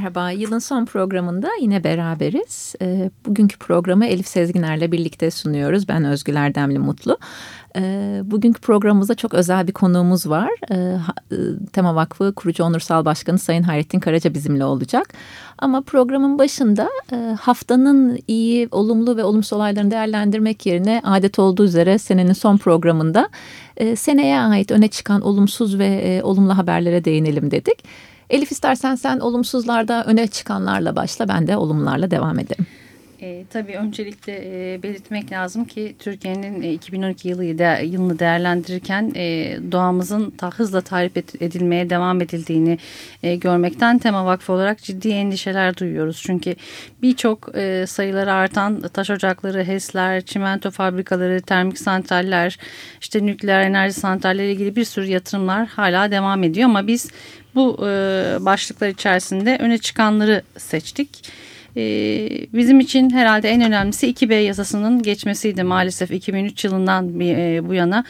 Merhaba, yılın son programında yine beraberiz. Ee, bugünkü programı Elif Sezginer'le birlikte sunuyoruz. Ben Özgül Erdemli Mutlu. Ee, bugünkü programımızda çok özel bir konuğumuz var. Ee, e, Tema Vakfı kurucu onursal başkanı Sayın Hayrettin Karaca bizimle olacak. Ama programın başında e, haftanın iyi, olumlu ve olumsuz olaylarını değerlendirmek yerine adet olduğu üzere senenin son programında e, seneye ait öne çıkan olumsuz ve olumlu haberlere değinelim dedik. Elif istersen sen olumsuzlarda öne çıkanlarla başla ben de olumlarla devam ederim. E, tabii öncelikle e, belirtmek lazım ki Türkiye'nin e, 2012 yılı de, yılını değerlendirirken e, doğamızın ta hızla tarif edilmeye devam edildiğini e, görmekten Tema Vakfı olarak ciddi endişeler duyuyoruz. Çünkü birçok e, sayıları artan taş ocakları, HES'ler, çimento fabrikaları, termik santraller, işte nükleer enerji santralleri ilgili bir sürü yatırımlar hala devam ediyor. Ama biz bu e, başlıklar içerisinde öne çıkanları seçtik. Ee, bizim için herhalde en önemlisi 2B yasasının geçmesiydi maalesef 2003 yılından e, bu yana.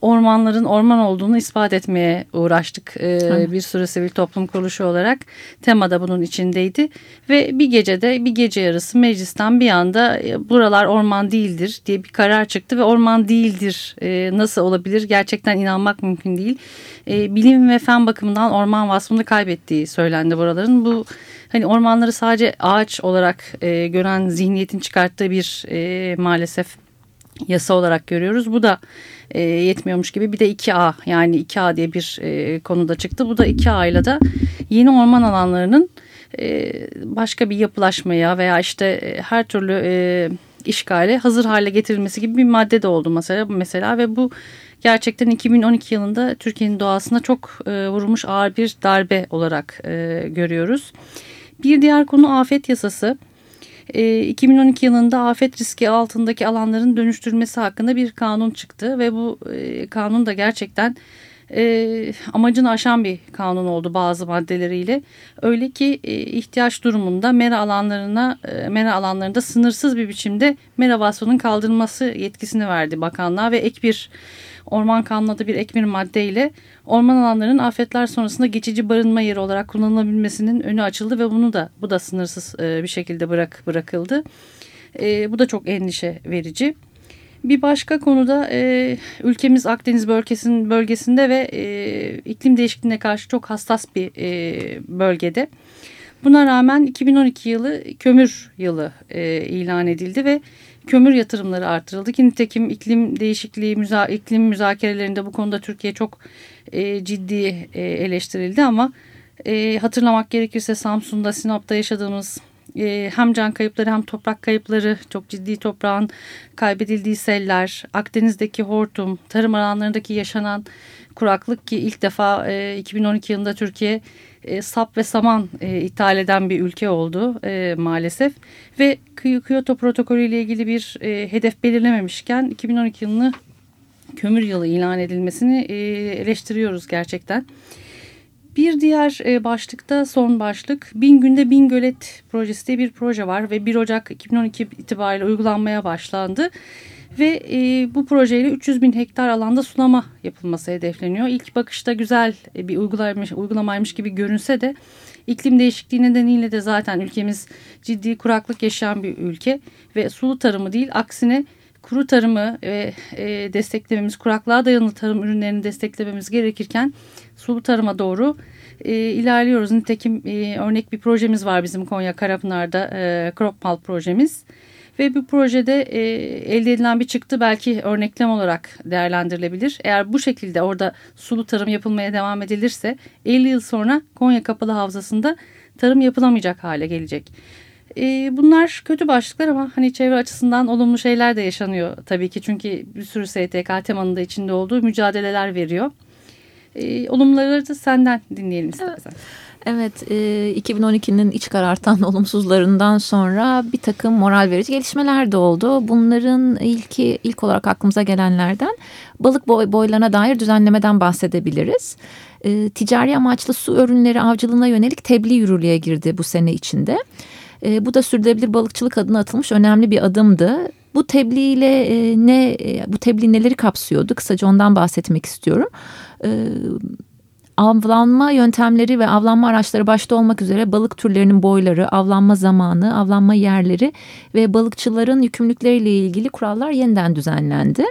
Ormanların orman olduğunu ispat etmeye uğraştık ee, bir sürü sivil toplum kuruluşu olarak. Temada bunun içindeydi. Ve bir gecede bir gece yarısı meclisten bir anda e, buralar orman değildir diye bir karar çıktı. Ve orman değildir e, nasıl olabilir? Gerçekten inanmak mümkün değil. Bilim ve fen bakımından orman vasfını kaybettiği söylendi buraların. Bu hani ormanları sadece ağaç olarak e, gören zihniyetin çıkarttığı bir e, maalesef yasa olarak görüyoruz. Bu da e, yetmiyormuş gibi bir de 2A yani 2A diye bir e, konuda çıktı. Bu da 2A ile de yeni orman alanlarının e, başka bir yapılaşmaya veya işte e, her türlü e, işgale hazır hale getirilmesi gibi bir madde de oldu mesela, mesela ve bu gerçekten 2012 yılında Türkiye'nin doğasına çok e, vurulmuş ağır bir darbe olarak e, görüyoruz. Bir diğer konu afet yasası. 2012 ee, yılında afet riski altındaki alanların dönüştürülmesi hakkında bir kanun çıktı ve bu e, kanun da gerçekten e, amacını aşan bir kanun oldu bazı maddeleriyle. Öyle ki e, ihtiyaç durumunda mera alanlarına mera alanlarında sınırsız bir biçimde mera vasfının kaldırılması yetkisini verdi bakanlığa ve ek bir Orman Kanunu adı bir ek bir maddeyle orman alanlarının afetler sonrasında geçici barınma yeri olarak kullanılabilmesinin önü açıldı ve bunu da bu da sınırsız e, bir şekilde bırak bırakıldı. E, bu da çok endişe verici. Bir başka konuda e, ülkemiz Akdeniz bölgesinin bölgesinde ve iklim değişikliğine karşı çok hassas bir bölgede. Buna rağmen 2012 yılı kömür yılı ilan edildi ve kömür yatırımları artırıldı ki nitekim iklim değişikliği, müza iklim müzakerelerinde bu konuda Türkiye çok e, ciddi e, eleştirildi ama e, hatırlamak gerekirse Samsun'da, Sinop'ta yaşadığımız e, hem can kayıpları hem toprak kayıpları, çok ciddi toprağın kaybedildiği seller, Akdeniz'deki hortum, tarım alanlarındaki yaşanan kuraklık ki ilk defa e, 2012 yılında Türkiye e, sap ve saman e, ithal eden bir ülke oldu e, maalesef. Ve Kyoto protokolü ile ilgili bir e, hedef belirlememişken 2012 yılını kömür yılı ilan edilmesini e, eleştiriyoruz gerçekten. Bir diğer e, başlıkta son başlık Bin Günde Bin Gölet projesi diye bir proje var ve 1 Ocak 2012 itibariyle uygulanmaya başlandı. Ve e, bu projeyle 300 bin hektar alanda sulama yapılması hedefleniyor. İlk bakışta güzel e, bir uygulamaymış, uygulamaymış gibi görünse de iklim değişikliği nedeniyle de zaten ülkemiz ciddi kuraklık yaşayan bir ülke. Ve sulu tarımı değil aksine kuru tarımı e, e, desteklememiz, kuraklığa dayanıklı tarım ürünlerini desteklememiz gerekirken sulu tarıma doğru e, ilerliyoruz. Nitekim e, örnek bir projemiz var bizim Konya Karapınar'da e, Crop projemiz. Ve bu projede e, elde edilen bir çıktı belki örneklem olarak değerlendirilebilir. Eğer bu şekilde orada sulu tarım yapılmaya devam edilirse 50 yıl sonra Konya Kapalı Havzası'nda tarım yapılamayacak hale gelecek. E, bunlar kötü başlıklar ama hani çevre açısından olumlu şeyler de yaşanıyor tabii ki. Çünkü bir sürü STK temanın da içinde olduğu mücadeleler veriyor. E, olumları da senden dinleyelim istersen. Evet. Evet, e, 2012'nin iç karartan olumsuzlarından sonra bir takım moral verici gelişmeler de oldu. Bunların ilki ilk olarak aklımıza gelenlerden balık boy, boylarına dair düzenlemeden bahsedebiliriz. E, ticari amaçlı su ürünleri avcılığına yönelik tebliğ yürürlüğe girdi bu sene içinde. E, bu da sürdürülebilir balıkçılık adına atılmış önemli bir adımdı. Bu tebliğ ile e, ne e, bu tebliğ neleri kapsıyordu? Kısaca ondan bahsetmek istiyorum. E, avlanma yöntemleri ve avlanma araçları başta olmak üzere balık türlerinin boyları, avlanma zamanı, avlanma yerleri ve balıkçıların yükümlülükleriyle ilgili kurallar yeniden düzenlendi.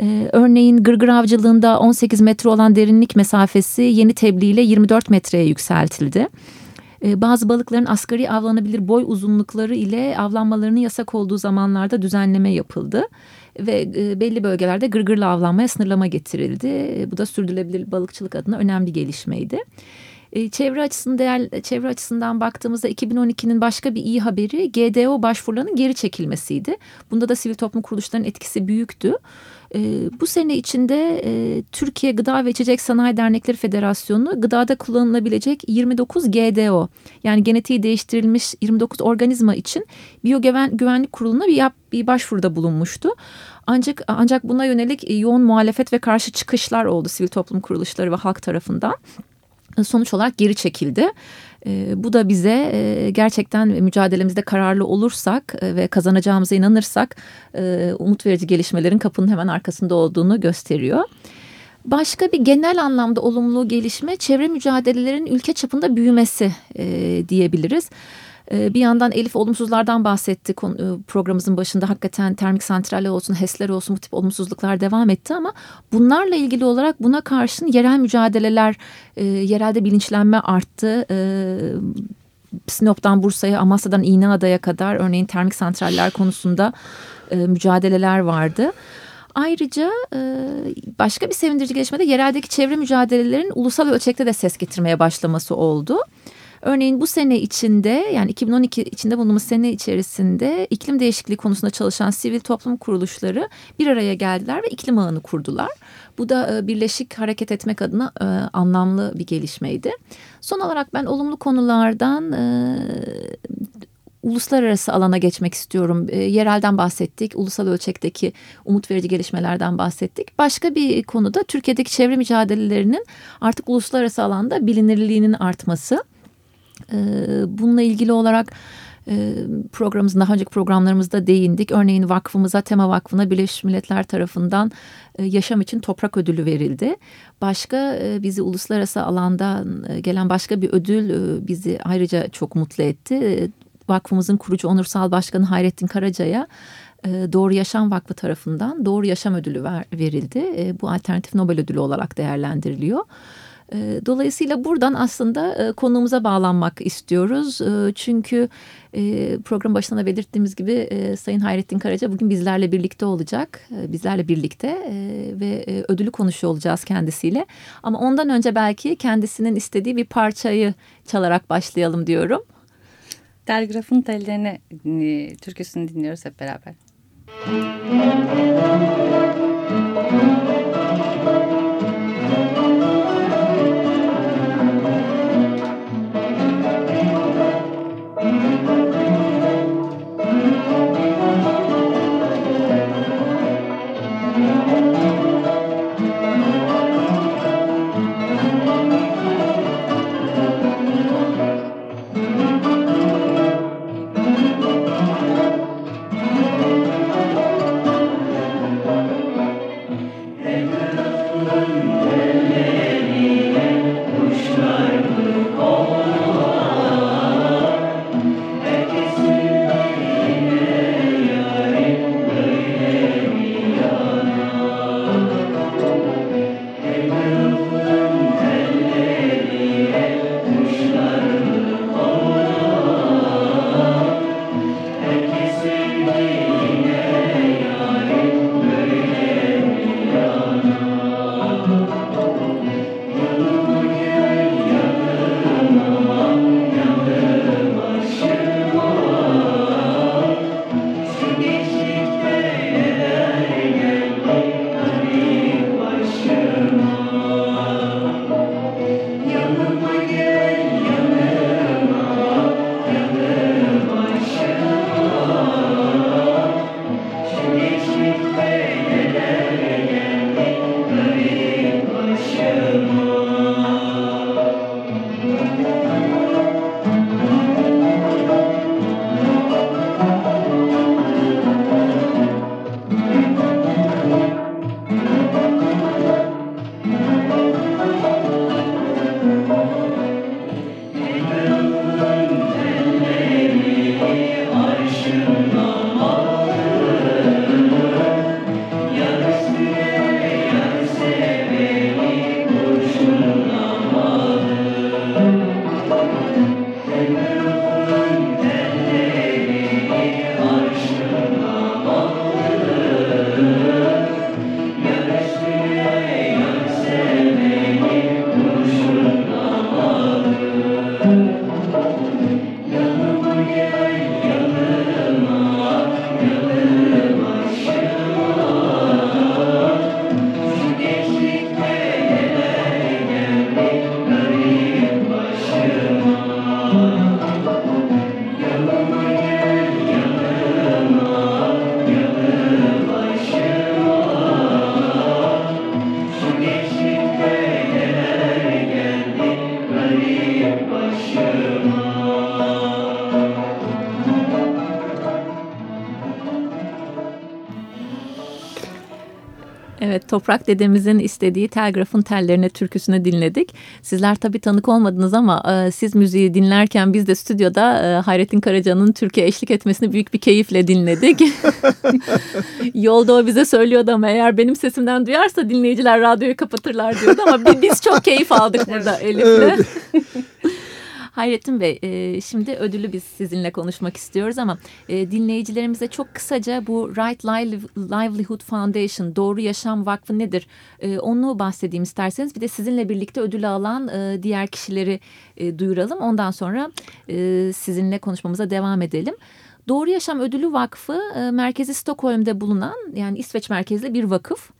Ee, örneğin gırgır avcılığında 18 metre olan derinlik mesafesi yeni tebliğ ile 24 metreye yükseltildi. Ee, bazı balıkların asgari avlanabilir boy uzunlukları ile avlanmalarının yasak olduğu zamanlarda düzenleme yapıldı ve e, belli bölgelerde gırgırla avlanmaya sınırlama getirildi. E, bu da sürdürülebilir balıkçılık adına önemli gelişmeydi. E, çevre açısından değer, çevre açısından baktığımızda 2012'nin başka bir iyi haberi GDO başvurularının geri çekilmesiydi. Bunda da sivil toplum kuruluşlarının etkisi büyüktü. E, bu sene içinde e, Türkiye Gıda ve İçecek Sanayi Dernekleri Federasyonu gıdada kullanılabilecek 29 GDO yani genetiği değiştirilmiş 29 organizma için Biyogüvenlik Kurulu'na bir, yap, bir başvuruda bulunmuştu. Ancak ancak buna yönelik yoğun muhalefet ve karşı çıkışlar oldu sivil toplum kuruluşları ve halk tarafından sonuç olarak geri çekildi. E, bu da bize e, gerçekten mücadelemizde kararlı olursak e, ve kazanacağımıza inanırsak e, umut verici gelişmelerin kapının hemen arkasında olduğunu gösteriyor. Başka bir genel anlamda olumlu gelişme çevre mücadelelerin ülke çapında büyümesi e, diyebiliriz. Ee, bir yandan Elif olumsuzlardan bahsetti e, programımızın başında. Hakikaten termik santraller olsun, HES'ler olsun bu tip olumsuzluklar devam etti ama bunlarla ilgili olarak buna karşın yerel mücadeleler, e, yerelde bilinçlenme arttı. E, Sinop'tan Bursa'ya, Amasya'dan İğneada'ya kadar örneğin termik santraller konusunda mücadeleler vardı. Ayrıca başka bir sevindirici gelişme de yereldeki çevre mücadelelerin ulusal ölçekte de ses getirmeye başlaması oldu. Örneğin bu sene içinde yani 2012 içinde bulunduğumuz sene içerisinde iklim değişikliği konusunda çalışan sivil toplum kuruluşları bir araya geldiler ve iklim ağını kurdular. Bu da e, birleşik hareket etmek adına e, anlamlı bir gelişmeydi. Son olarak ben olumlu konulardan e, uluslararası alana geçmek istiyorum. Yerelden bahsettik, ulusal ölçekteki umut verici gelişmelerden bahsettik. Başka bir konuda Türkiye'deki çevre mücadelelerinin artık uluslararası alanda bilinirliğinin artması. Ee, bununla ilgili olarak e, programımızın daha önceki programlarımızda değindik. Örneğin vakfımıza, Tema Vakfı'na Birleşmiş Milletler tarafından e, yaşam için toprak ödülü verildi. Başka e, bizi uluslararası alanda gelen başka bir ödül bizi ayrıca çok mutlu etti. Vakfımızın kurucu onursal başkanı Hayrettin Karaca'ya Doğru Yaşam Vakfı tarafından Doğru Yaşam Ödülü verildi. Bu alternatif Nobel Ödülü olarak değerlendiriliyor. Ee, dolayısıyla buradan aslında e, konumuza bağlanmak istiyoruz. Ee, çünkü e, program başında belirttiğimiz gibi e, Sayın Hayrettin Karaca bugün bizlerle birlikte olacak. Bizlerle birlikte ve ödülü konuşuyor olacağız kendisiyle. Ama ondan önce belki kendisinin istediği bir parçayı çalarak başlayalım diyorum. Telgrafın tellerine türküsünü dinliyoruz hep beraber. Müzik Toprak dedemizin istediği Telgraf'ın tellerine türküsünü dinledik. Sizler tabii tanık olmadınız ama e, siz müziği dinlerken biz de stüdyoda e, Hayrettin Karaca'nın Türkiye eşlik etmesini büyük bir keyifle dinledik. Yolda o bize söylüyordu ama eğer benim sesimden duyarsa dinleyiciler radyoyu kapatırlar diyordu ama biz çok keyif aldık burada Elif'le. Hayrettin Bey, e, şimdi ödülü biz sizinle konuşmak istiyoruz ama e, dinleyicilerimize çok kısaca bu Right Livelihood Foundation, Doğru Yaşam Vakfı nedir? E, onu bahsedeyim isterseniz. Bir de sizinle birlikte ödülü alan e, diğer kişileri e, duyuralım. Ondan sonra e, sizinle konuşmamıza devam edelim. Doğru Yaşam Ödülü Vakfı e, merkezi Stockholm'de bulunan yani İsveç merkezli bir vakıf.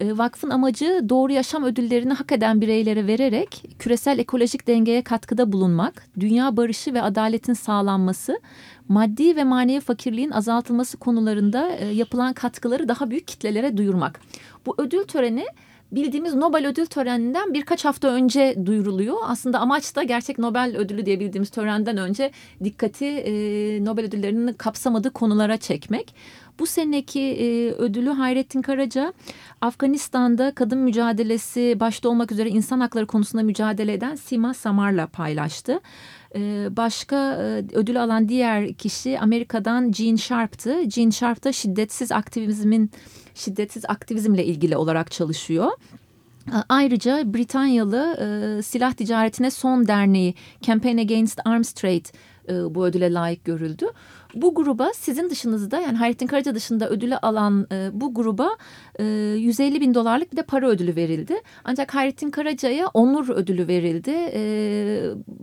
E, vakfın amacı doğru yaşam ödüllerini hak eden bireylere vererek küresel ekolojik dengeye katkıda bulunmak, dünya barışı ve adaletin sağlanması, maddi ve manevi fakirliğin azaltılması konularında e, yapılan katkıları daha büyük kitlelere duyurmak. Bu ödül töreni bildiğimiz Nobel ödül töreninden birkaç hafta önce duyuruluyor. Aslında amaç da gerçek Nobel ödülü diye bildiğimiz törenden önce dikkati e, Nobel ödüllerinin kapsamadığı konulara çekmek. Bu seneki e, ödülü Hayrettin Karaca Afganistan'da kadın mücadelesi başta olmak üzere insan hakları konusunda mücadele eden Sima Samar'la paylaştı. E, başka e, ödül alan diğer kişi Amerika'dan Jean Sharp'tı. Jean Sharp da şiddetsiz aktivizmin şiddetsiz aktivizmle ilgili olarak çalışıyor. Ayrıca Britanyalı e, Silah Ticaretine Son Derneği Campaign Against Arms Trade bu ödüle layık görüldü. Bu gruba sizin dışınızda yani Hayrettin Karaca dışında ödülü alan e, bu gruba e, 150 bin dolarlık bir de para ödülü verildi. Ancak Hayrettin Karaca'ya onur ödülü verildi. E,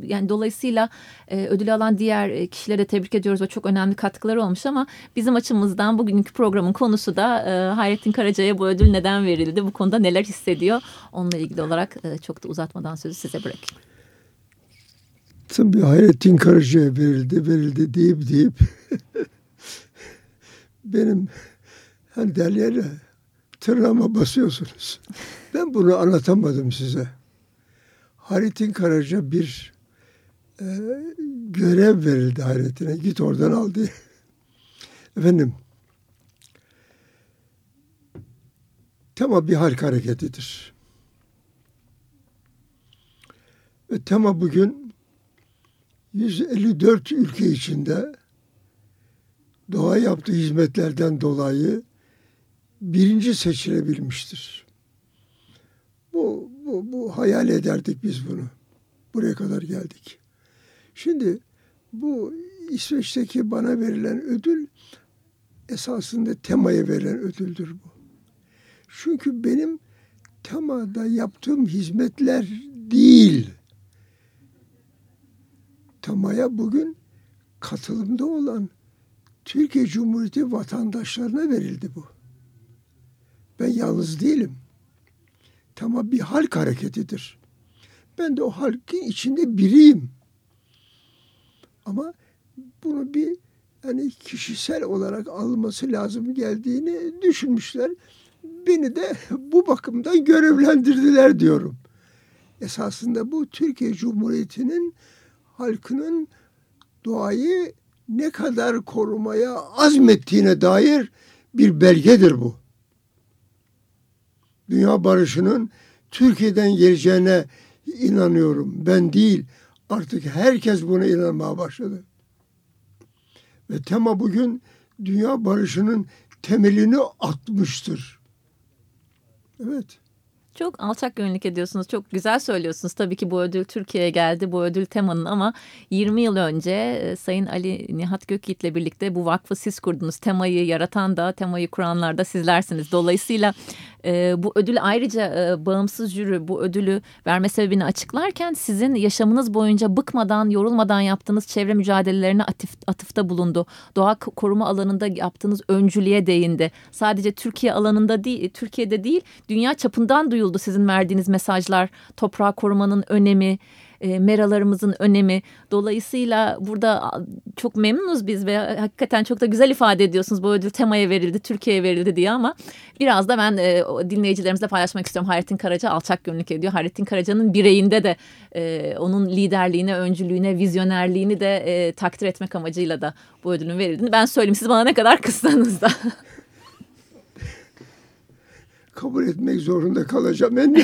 yani dolayısıyla e, ödülü alan diğer kişilere de tebrik ediyoruz ve çok önemli katkıları olmuş ama bizim açımızdan bugünkü programın konusu da e, Hayrettin Karaca'ya bu ödül neden verildi? Bu konuda neler hissediyor? Onunla ilgili olarak e, çok da uzatmadan sözü size bırakayım. Tabii Hayrettin Karaca'ya verildi, verildi deyip deyip benim hani derler ya tırnağıma basıyorsunuz. Ben bunu anlatamadım size. Hayrettin Karaca bir e, görev verildi Hayrettin'e. Git oradan al diye. Efendim tema bir halk hareketidir. Ve tema bugün 154 ülke içinde doğa yaptığı hizmetlerden dolayı birinci seçilebilmiştir. Bu, bu, bu hayal ederdik biz bunu. Buraya kadar geldik. Şimdi bu İsveç'teki bana verilen ödül esasında temaya verilen ödüldür bu. Çünkü benim temada yaptığım hizmetler değil tamaya bugün katılımda olan Türkiye Cumhuriyeti vatandaşlarına verildi bu. Ben yalnız değilim. Tamam bir halk hareketidir. Ben de o halkın içinde biriyim. Ama bunu bir yani kişisel olarak alması lazım geldiğini düşünmüşler. Beni de bu bakımdan görevlendirdiler diyorum. Esasında bu Türkiye Cumhuriyeti'nin halkının doğayı ne kadar korumaya azmettiğine dair bir belgedir bu. Dünya barışının Türkiye'den geleceğine inanıyorum. Ben değil, artık herkes buna inanmaya başladı. Ve tema bugün dünya barışının temelini atmıştır. Evet. Çok alçak gönüllük ediyorsunuz. Çok güzel söylüyorsunuz. Tabii ki bu ödül Türkiye'ye geldi. Bu ödül temanın ama 20 yıl önce e, Sayın Ali Nihat Gökyiğit'le birlikte bu vakfı siz kurdunuz. Temayı yaratan da temayı kuranlar da sizlersiniz. Dolayısıyla e, bu ödül ayrıca e, bağımsız jüri bu ödülü verme sebebini açıklarken sizin yaşamınız boyunca bıkmadan, yorulmadan yaptığınız çevre mücadelelerine atıf, atıfta bulundu. Doğa koruma alanında yaptığınız öncülüğe değindi. Sadece Türkiye alanında değil, Türkiye'de değil, dünya çapından duyuldu sizin verdiğiniz mesajlar. Toprağı korumanın önemi, e, meralarımızın önemi. Dolayısıyla burada çok memnunuz biz ve hakikaten çok da güzel ifade ediyorsunuz. Bu ödül temaya verildi, Türkiye'ye verildi diye ama biraz da ben e, dinleyicilerimizle paylaşmak istiyorum. Hayrettin Karaca alçak gönüllük ediyor. Hayrettin Karaca'nın bireyinde de e, onun liderliğine, öncülüğüne, vizyonerliğini de e, takdir etmek amacıyla da bu ödülün verildiğini ben söyleyeyim. Siz bana ne kadar kızsanız da. kabul etmek zorunda kalacağım en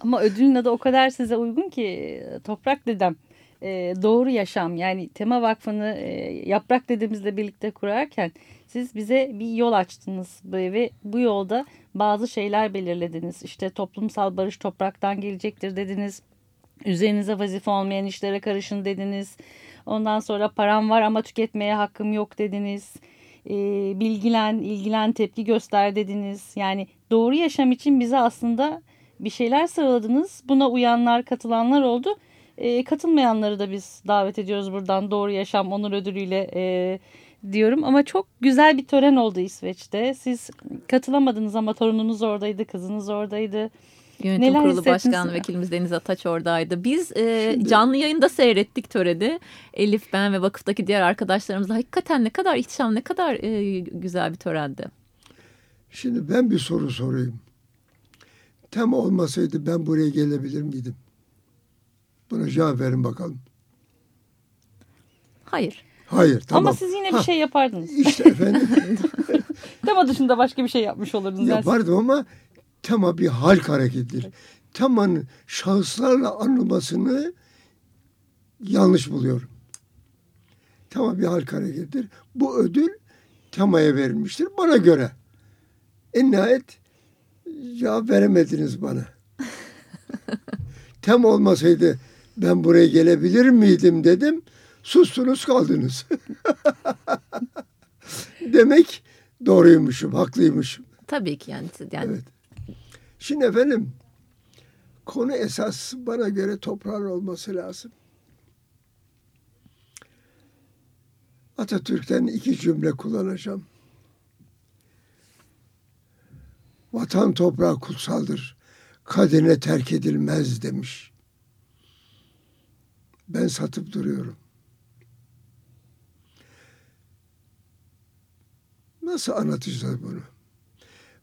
Ama ödülün adı o kadar size uygun ki Toprak Dedem. E, doğru yaşam yani Tema Vakfı'nı e, Yaprak Dedemizle birlikte kurarken siz bize bir yol açtınız ve bu yolda bazı şeyler belirlediniz. İşte toplumsal barış topraktan gelecektir dediniz. Üzerinize vazife olmayan işlere karışın dediniz. Ondan sonra param var ama tüketmeye hakkım yok dediniz. E, bilgilen, ilgilen, tepki göster dediniz. Yani doğru yaşam için bize aslında bir şeyler sıraladınız. Buna uyanlar, katılanlar oldu. E, katılmayanları da biz davet ediyoruz buradan Doğru Yaşam Onur Ödülü'yle e, diyorum. Ama çok güzel bir tören oldu İsveç'te. Siz katılamadınız ama torununuz oradaydı, kızınız oradaydı. Yönetim Neler Kurulu hissettiniz? Başkan Vekilimiz Deniz Ataç oradaydı. Biz e, canlı yayında seyrettik töreni. Elif, ben ve vakıftaki diğer arkadaşlarımızla hakikaten ne kadar ihtişam, ne kadar e, güzel bir törendi. Şimdi ben bir soru sorayım. Tem olmasaydı ben buraya gelebilir miydim? Buna cevap verin bakalım. Hayır. Hayır tamam. Ama siz yine bir Ha, şey yapardınız. İşte efendim Tema dışında başka bir şey yapmış olurdunuz. Yani yapardım ama tema bir halk hareketidir. Temanın şahıslarla anılmasını yanlış buluyorum. Tema bir halk hareketidir. Bu ödül temaya verilmiştir bana göre. En nihayet cevap veremediniz bana. Tem olmasaydı ben buraya gelebilir miydim dedim. Sustunuz kaldınız. Demek doğruymuşum, haklıymışım. Tabii ki yani. yani Evet. Şimdi efendim konu esas bana göre toprağın olması lazım. Atatürk'ten iki cümle kullanacağım. Vatan toprağı kutsaldır. Kadine terk edilmez demiş. Ben satıp duruyorum. Nasıl anlatacağız bunu?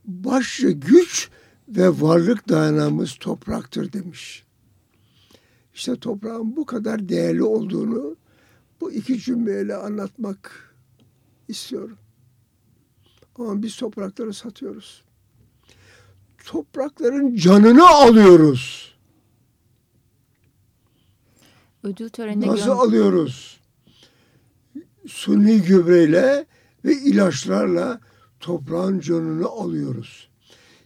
Başlı güç ve varlık dayanağımız topraktır demiş. İşte toprağın bu kadar değerli olduğunu bu iki cümleyle anlatmak istiyorum. Ama biz toprakları satıyoruz. Toprakların canını alıyoruz. ödül törenine Nasıl gö- alıyoruz? Suni gübreyle ve ilaçlarla toprağın canını alıyoruz.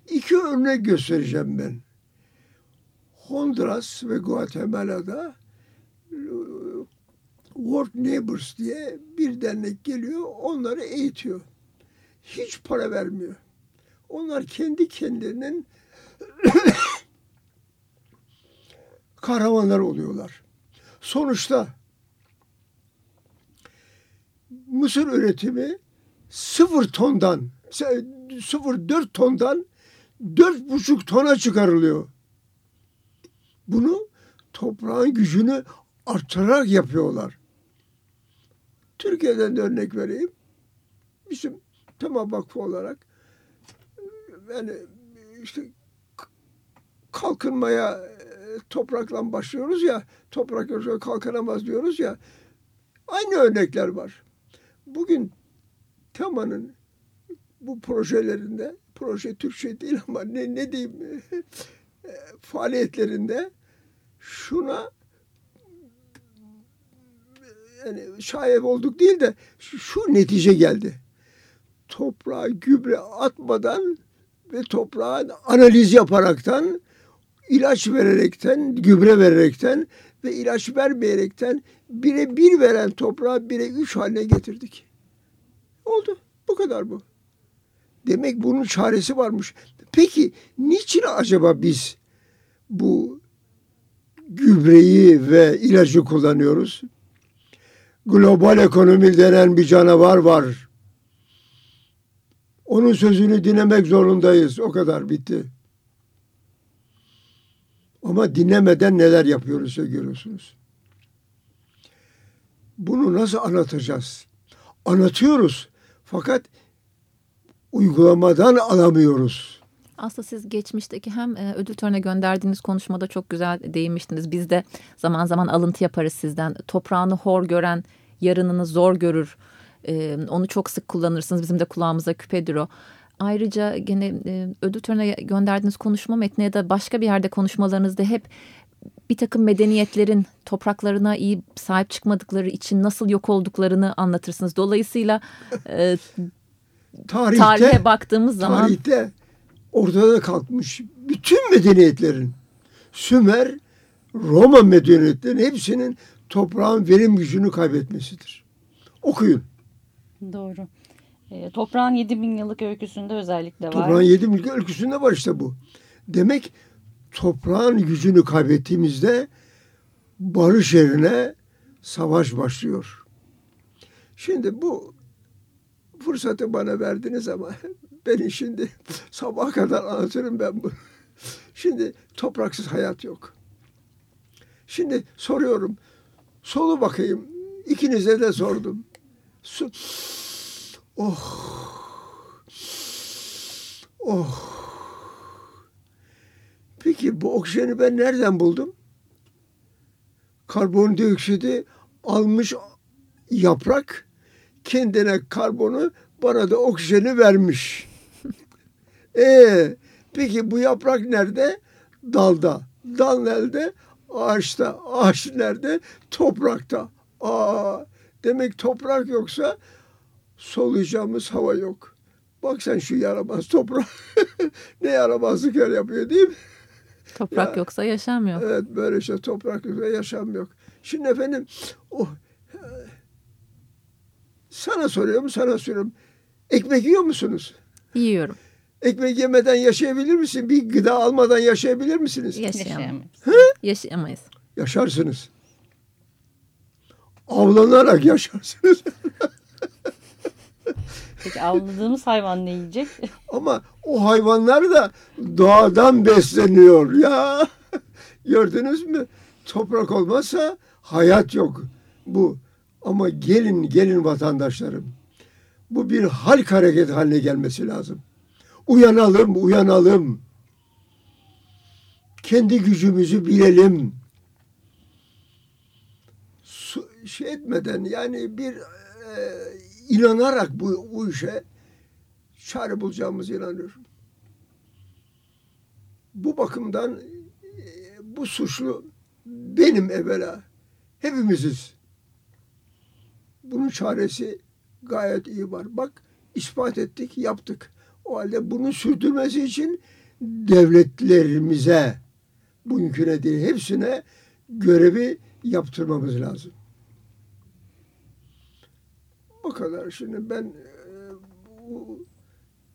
İki örnek göstereceğim ben. Honduras ve Guatemala'da e, World Neighbors diye bir dernek geliyor, onları eğitiyor. Hiç para vermiyor. Onlar kendi kendilerinin kahramanlar oluyorlar. Sonuçta mısır üretimi sıfır tondan, sıfır dört tondan dört buçuk tona çıkarılıyor. Bunu toprağın gücünü arttırarak yapıyorlar. Türkiye'den de örnek vereyim. Bizim Tema Vakfı olarak yani işte kalkınmaya e, toprakla başlıyoruz ya, toprak yoksa kalkınamaz diyoruz ya. Aynı örnekler var. Bugün Tema'nın bu projelerinde, proje Türkçe değil ama ne, ne diyeyim, e, faaliyetlerinde şuna yani şayep olduk değil de şu netice geldi. Toprağa gübre atmadan ve toprağın analiz yaparaktan, ilaç vererekten, gübre vererekten ve ilaç vermeyerekten bire bir veren toprağı bire üç haline getirdik. Oldu. Bu kadar bu. Demek bunun çaresi varmış. Peki niçin acaba biz bu gübreyi ve ilacı kullanıyoruz? Global ekonomi denen bir canavar var. Onun sözünü dinlemek zorundayız. O kadar bitti. Ama dinlemeden neler yapıyoruz ya görüyorsunuz. Bunu nasıl anlatacağız? Anlatıyoruz. Fakat uygulamadan alamıyoruz. Aslında siz geçmişteki hem e, ödül törenine gönderdiğiniz konuşmada çok güzel değinmiştiniz. Biz de zaman zaman alıntı yaparız sizden. Toprağını hor gören yarınını zor görür. E, onu çok sık kullanırsınız. Bizim de kulağımıza küpedir o. ayrıca gene e, ödül törenine gönderdiğiniz konuşma metni ya da başka bir yerde konuşmalarınızda hep bir takım medeniyetlerin topraklarına iyi sahip çıkmadıkları için nasıl yok olduklarını anlatırsınız. Dolayısıyla e, tarihte, tarihe baktığımız zaman tarihte ortada kalkmış bütün medeniyetlerin Sümer, Roma medeniyetlerinin hepsinin toprağın verim gücünü kaybetmesidir. Okuyun. Doğru. E, toprağın 7000 yıllık öyküsünde özellikle var. Toprağın yedi milyon öyküsünde var işte bu. Demek toprağın gücünü kaybettiğimizde barış yerine savaş başlıyor. Şimdi bu fırsatı bana verdiniz ama beni şimdi sabah kadar anlatırım ben bunu. Şimdi topraksız hayat yok. Şimdi soruyorum. Solu bakayım. İkinize de sordum. Su. Oh. Oh. Peki bu oksijeni ben nereden buldum? Karbondioksidi almış yaprak kendine karbonu bana da oksijeni vermiş. E peki bu yaprak nerede? Dalda. Dal nerede? Ağaçta. Ağaç nerede? Toprakta. Aa, demek toprak yoksa soluyacağımız hava yok. Bak sen şu yaramaz toprak. ne yaramazlıklar yapıyor değil mi? toprak Ya. yoksa yaşam yok. Evet böyle işte toprak yok ve yaşam yok. Şimdi efendim oh, sana soruyorum sana soruyorum. Ekmek yiyor musunuz? Yiyorum. Ekmek yemeden yaşayabilir misin? Bir gıda almadan yaşayabilir misiniz? Yaşayamayız. Yaşayamayız. Yaşarsınız. Avlanarak yaşarsınız. Peki avladığımız hayvan ne yiyecek? Ama o hayvanlar da doğadan besleniyor ya. Gördünüz mü? Toprak olmazsa hayat yok. Bu ama gelin gelin vatandaşlarım. Bu bir halk hareket haline gelmesi lazım. Uyanalım, uyanalım. Kendi gücümüzü bilelim. Su, şey etmeden yani bir e, inanarak bu, bu işe çare bulacağımıza inanıyorum. Bu bakımdan e, bu suçlu benim evvela. Hepimiziz. Bunun çaresi gayet iyi var. Bak ispat ettik, yaptık. O halde bunu sürdürmesi için devletlerimize, bugünküne değil hepsine görevi yaptırmamız lazım. Bu kadar. Şimdi ben e, bu-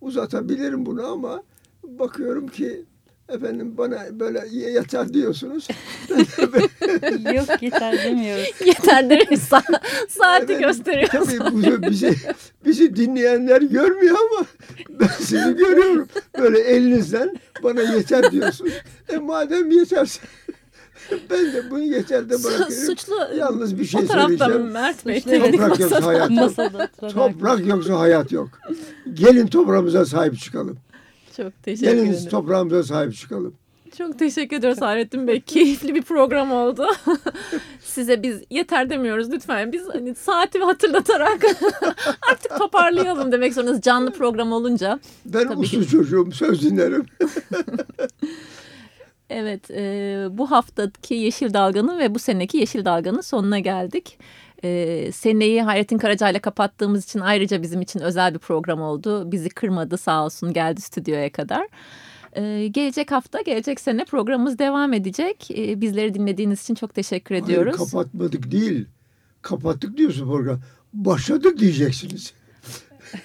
uzatabilirim bunu ama bakıyorum ki efendim bana böyle yeter diyorsunuz. Yok yeter demiyoruz. Yeter deriz. Sa- saati Evet, gösteriyoruz. Tabii bu, bizi, bizi dinleyenler görmüyor ama ben seni görüyorum. Böyle elinizden bana yeter diyorsun. E madem yeterse ben de bunu yeter de bırakıyorum. Suçlu Yalnız bir şey o tarafta söyleyeceğim. Mert Bey. Toprak yoksa masada. hayat yok. Masada. Toprak yoksa hayat yok. Gelin toprağımıza sahip çıkalım. Çok teşekkür Gelin ederim. toprağımıza sahip çıkalım. Çok teşekkür ediyoruz Hayrettin Bey. Keyifli bir program oldu. Size biz yeter demiyoruz lütfen. Biz hani saati hatırlatarak artık toparlayalım demek zorundayız. Canlı program olunca. Ben Tabii usul çocuğum söz dinlerim. Evet e, bu haftaki Yeşil Dalga'nın ve bu seneki Yeşil Dalga'nın sonuna geldik. E, seneyi Hayrettin Karaca ile kapattığımız için ayrıca bizim için özel bir program oldu. Bizi kırmadı sağ olsun geldi stüdyoya kadar. E, gelecek hafta, gelecek sene programımız devam edecek. E, bizleri dinlediğiniz için çok teşekkür ediyoruz. Hayır, kapatmadık değil. Kapattık diyorsun program. Başladık diyeceksiniz.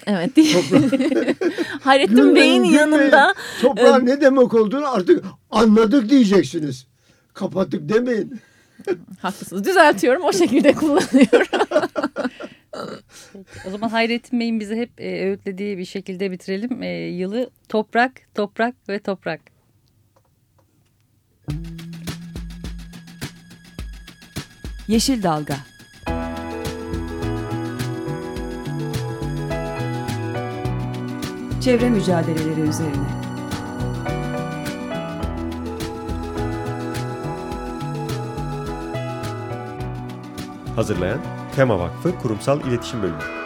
Evet. Toprak- Hayrettin Gülmeyin, Bey'in yanında Toprağın ne demek olduğunu artık anladık diyeceksiniz. Kapattık demeyin. haklısınız. Düzeltiyorum o şekilde kullanıyorum. O zaman Hayrettin Bey'in bize hep e, öğütlediği bir şekilde bitirelim. E, yılı toprak, toprak ve toprak. Yeşil Dalga Çevre mücadeleleri üzerine Hazırlayan Tema Vakfı Kurumsal İletişim Bölümü.